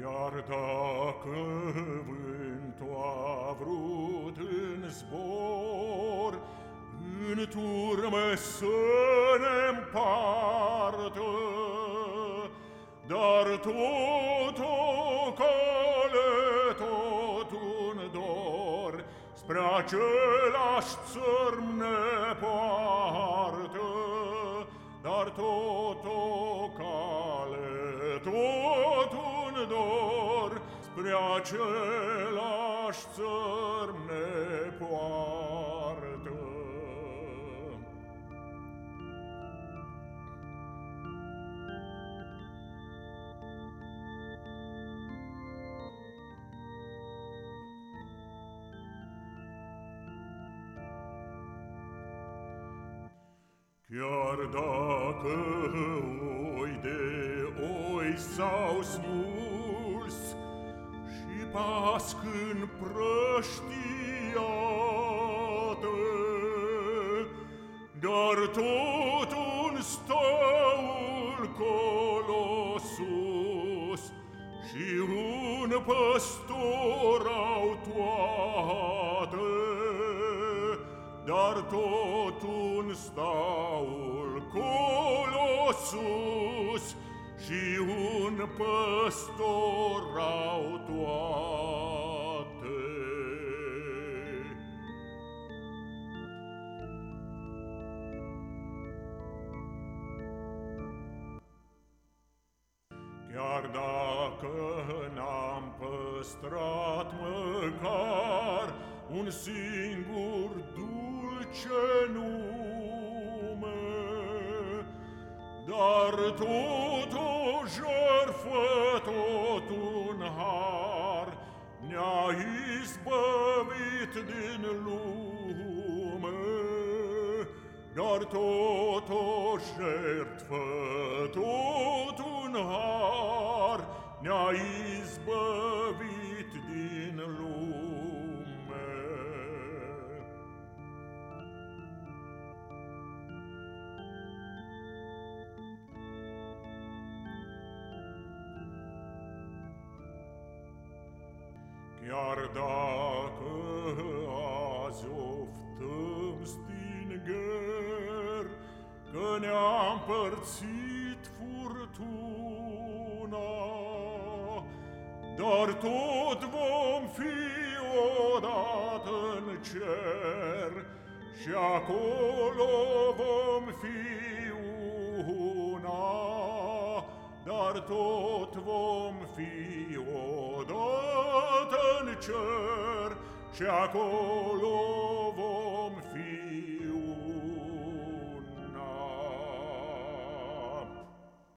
Iar dacă vântul a vrut în zbor, În turme să ne împartă, Dar tot o cale, tot un dor, Spre același țărm ne poartă, Dar tot o dor, Spre același țărm ne poartă. Chiar dacă oi de oi s-au smuls Și pasc împrăștiate, Dar tot un staul colosus Și un păstor au toate, Dar tot un staul colosus Și un păstor au toate. Chiar dacă n-am păstrat măcar un singur dulce nume, dar tutușor fă tot un har, ne-a izbăvit din lume, dar tot o jertfă, tot un har, ne-a izbăvit din lume. Iar dacă azi oftăm stinger, Că ne-a împărțit furtuna, Dar tot vom fi odată în cer, Și acolo vom fi una, Dar tot vom fi cer, Și acolo vom fi